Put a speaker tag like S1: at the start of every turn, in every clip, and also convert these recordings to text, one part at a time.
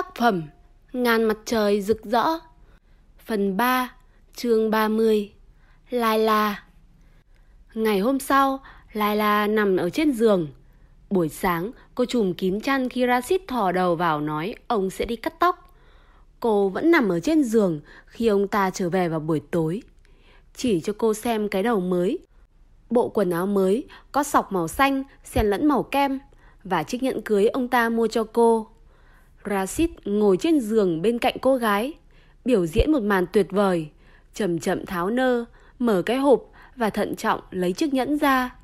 S1: Tác phẩm Ngàn mặt trời rực rỡ Phần 3 chương 30 Lai La Ngày hôm sau, Lai La nằm ở trên giường. Buổi sáng, cô trùm kín chăn khi Rashid thò đầu vào nói ông sẽ đi cắt tóc. Cô vẫn nằm ở trên giường khi ông ta trở về vào buổi tối. Chỉ cho cô xem cái đầu mới. Bộ quần áo mới có sọc màu xanh, xen lẫn màu kem và chiếc nhẫn cưới ông ta mua cho cô. Rashid ngồi trên giường bên cạnh cô gái, biểu diễn một màn tuyệt vời, chậm chậm tháo nơ, mở cái hộp và thận trọng lấy chiếc nhẫn ra.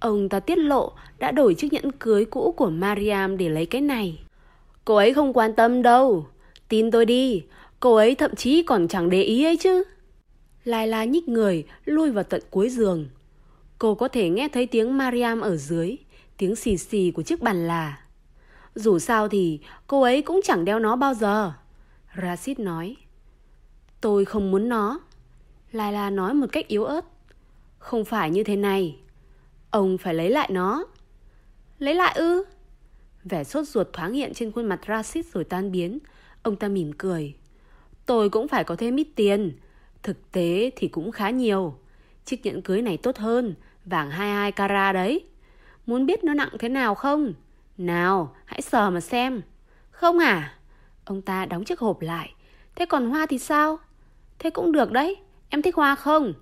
S1: Ông ta tiết lộ đã đổi chiếc nhẫn cưới cũ của Mariam để lấy cái này. Cô ấy không quan tâm đâu, tin tôi đi, cô ấy thậm chí còn chẳng để ý ấy chứ. Lai La nhích người, lui vào tận cuối giường. Cô có thể nghe thấy tiếng Mariam ở dưới, tiếng xì xì của chiếc bàn là. Dù sao thì cô ấy cũng chẳng đeo nó bao giờ. Rashid nói. Tôi không muốn nó. Laila nói một cách yếu ớt. Không phải như thế này. Ông phải lấy lại nó. Lấy lại ư? Vẻ sốt ruột thoáng hiện trên khuôn mặt Rashid rồi tan biến. Ông ta mỉm cười. Tôi cũng phải có thêm ít tiền. Thực tế thì cũng khá nhiều. Chiếc nhẫn cưới này tốt hơn. Vàng 22 carat đấy. Muốn biết nó nặng thế nào không? Nào, hãy sờ mà xem. Không à? Ông ta đóng chiếc hộp lại. Thế còn hoa thì sao? Thế cũng được đấy. Em thích hoa không?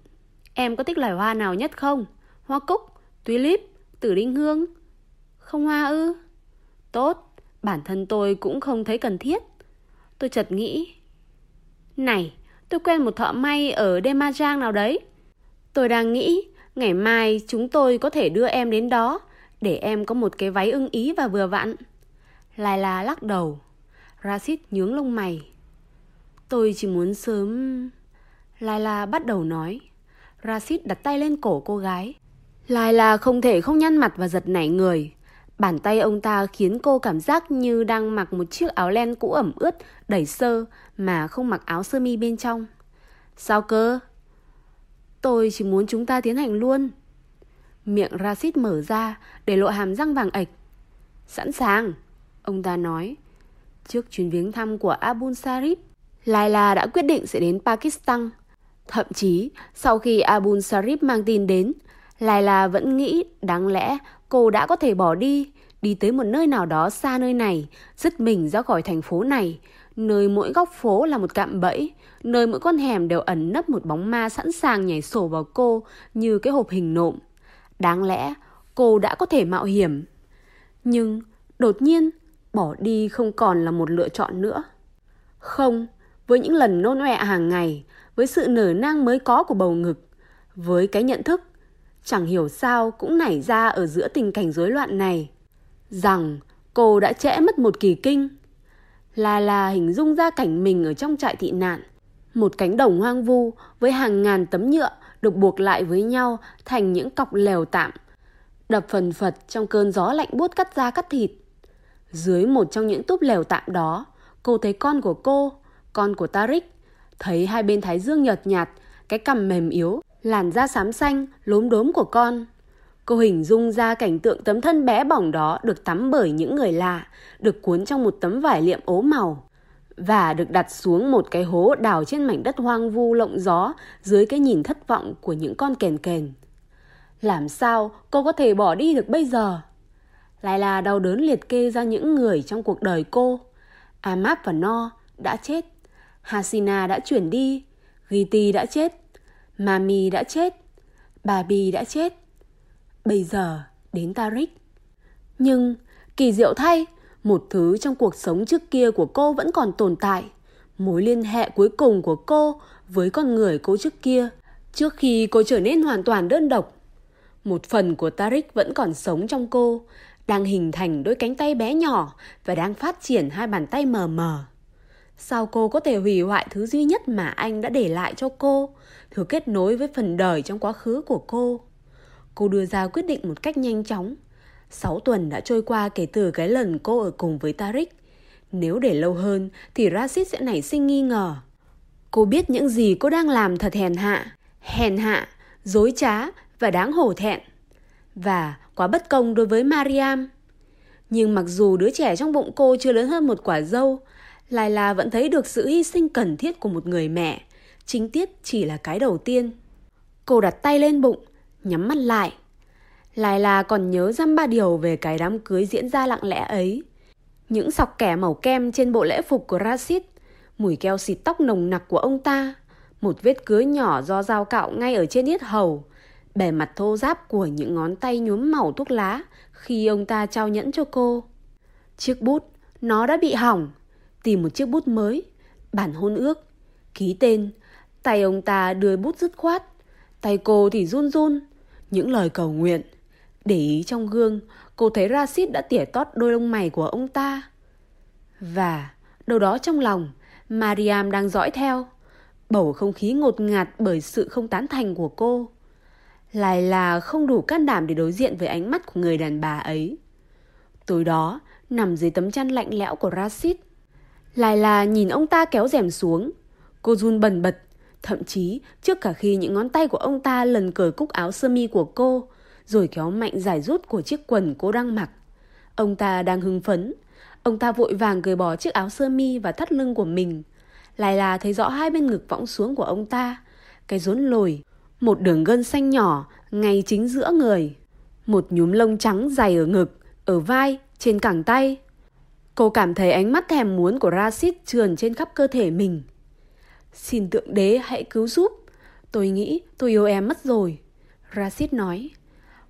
S1: Em có thích loài hoa nào nhất không? Hoa cúc, tulip, tử đinh hương? Không hoa ư? Tốt, bản thân tôi cũng không thấy cần thiết. Tôi chợt nghĩ. Này, tôi quen một thợ may ở Demajang nào đấy. Tôi đang nghĩ ngày mai chúng tôi có thể đưa em đến đó để em có một cái váy ưng ý và vừa vặn. Lai la lắc đầu. Rashid nhướng lông mày. Tôi chỉ muốn sớm... Lai la bắt đầu nói. Rashid đặt tay lên cổ cô gái. Lai la không thể không nhăn mặt và giật nảy người. Bàn tay ông ta khiến cô cảm giác như đang mặc một chiếc áo len cũ ẩm ướt, đầy sơ mà không mặc áo sơ mi bên trong. Sao cơ? Tôi chỉ muốn chúng ta tiến hành luôn. Miệng Rashid mở ra để lộ hàm răng vàng ạch. Sẵn sàng, ông ta nói. Trước chuyến viếng thăm của Abul Sarif, Laila đã quyết định sẽ đến Pakistan. Thậm chí, sau khi Abul Sarif mang tin đến, Laila vẫn nghĩ đáng lẽ cô đã có thể bỏ đi, đi tới một nơi nào đó xa nơi này, dứt mình ra khỏi thành phố này, nơi mỗi góc phố là một cạm bẫy, nơi mỗi con hẻm đều ẩn nấp một bóng ma sẵn sàng nhảy sổ vào cô như cái hộp hình nộm. Đáng lẽ cô đã có thể mạo hiểm. Nhưng đột nhiên bỏ đi không còn là một lựa chọn nữa. Không, với những lần nôn ọe hàng ngày, với sự nở nang mới có của bầu ngực, với cái nhận thức, chẳng hiểu sao cũng nảy ra ở giữa tình cảnh rối loạn này, rằng cô đã trễ mất một kỳ kinh. Là là hình dung ra cảnh mình ở trong trại thị nạn, một cánh đồng hoang vu với hàng ngàn tấm nhựa được buộc lại với nhau thành những cọc lèo tạm, đập phần phật trong cơn gió lạnh buốt cắt da cắt thịt. Dưới một trong những túp lèo tạm đó, cô thấy con của cô, con của Tarik, thấy hai bên thái dương nhợt nhạt, cái cằm mềm yếu, làn da xám xanh, lốm đốm của con. Cô hình dung ra cảnh tượng tấm thân bé bỏng đó được tắm bởi những người lạ, được cuốn trong một tấm vải liệm ố màu và được đặt xuống một cái hố đào trên mảnh đất hoang vu lộng gió dưới cái nhìn thất vọng của những con kèn kèn. Làm sao cô có thể bỏ đi được bây giờ? Lại là đau đớn liệt kê ra những người trong cuộc đời cô. Amap và No đã chết. Hasina đã chuyển đi. Giti đã chết. Mami đã chết. Babi đã chết. Bây giờ đến Tarik. Nhưng kỳ diệu thay, một thứ trong cuộc sống trước kia của cô vẫn còn tồn tại. Mối liên hệ cuối cùng của cô với con người cô trước kia, trước khi cô trở nên hoàn toàn đơn độc. Một phần của Tarik vẫn còn sống trong cô, đang hình thành đôi cánh tay bé nhỏ và đang phát triển hai bàn tay mờ mờ. Sao cô có thể hủy hoại thứ duy nhất mà anh đã để lại cho cô, thứ kết nối với phần đời trong quá khứ của cô? Cô đưa ra quyết định một cách nhanh chóng, 6 tuần đã trôi qua kể từ cái lần cô ở cùng với Tarik. Nếu để lâu hơn thì Rashid sẽ nảy sinh nghi ngờ. Cô biết những gì cô đang làm thật hèn hạ, hèn hạ, dối trá và đáng hổ thẹn. Và quá bất công đối với Mariam. Nhưng mặc dù đứa trẻ trong bụng cô chưa lớn hơn một quả dâu, Laila vẫn thấy được sự hy sinh cần thiết của một người mẹ. Chính tiết chỉ là cái đầu tiên. Cô đặt tay lên bụng, nhắm mắt lại. Laila còn nhớ dăm ba điều về cái đám cưới diễn ra lặng lẽ ấy. Những sọc kẻ màu kem trên bộ lễ phục của Rashid, mùi keo xịt tóc nồng nặc của ông ta, một vết cưới nhỏ do dao cạo ngay ở trên yết hầu, bề mặt thô ráp của những ngón tay nhuốm màu thuốc lá khi ông ta trao nhẫn cho cô. Chiếc bút, nó đã bị hỏng, tìm một chiếc bút mới, bản hôn ước, ký tên, tay ông ta đưa bút dứt khoát, tay cô thì run run, những lời cầu nguyện. Để ý trong gương, cô thấy Rashid đã tỉa tót đôi lông mày của ông ta. Và, đâu đó trong lòng, Mariam đang dõi theo. Bầu không khí ngột ngạt bởi sự không tán thành của cô. Lại là không đủ can đảm để đối diện với ánh mắt của người đàn bà ấy. Tối đó, nằm dưới tấm chăn lạnh lẽo của Rashid. Lại là nhìn ông ta kéo rèm xuống. Cô run bần bật, thậm chí trước cả khi những ngón tay của ông ta lần cởi cúc áo sơ mi của cô, rồi kéo mạnh giải rút của chiếc quần cô đang mặc. Ông ta đang hưng phấn. Ông ta vội vàng cởi bỏ chiếc áo sơ mi và thắt lưng của mình. Lại là thấy rõ hai bên ngực võng xuống của ông ta. Cái rốn lồi, một đường gân xanh nhỏ ngay chính giữa người. Một nhúm lông trắng dày ở ngực, ở vai, trên cẳng tay. Cô cảm thấy ánh mắt thèm muốn của Rashid trườn trên khắp cơ thể mình. Xin tượng đế hãy cứu giúp. Tôi nghĩ tôi yêu em mất rồi. Rashid nói.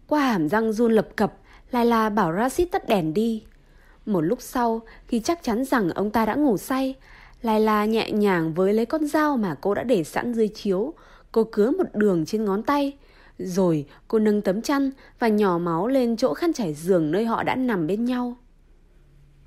S1: Qua hàm răng run lập cập, Laila bảo Rashid tắt đèn đi. Một lúc sau, khi chắc chắn rằng ông ta đã ngủ say, Laila nhẹ nhàng với lấy con dao mà cô đã để sẵn dưới chiếu. Cô cứa một đường trên ngón tay. Rồi cô nâng tấm chăn và nhỏ máu lên chỗ khăn trải giường nơi họ đã nằm bên nhau.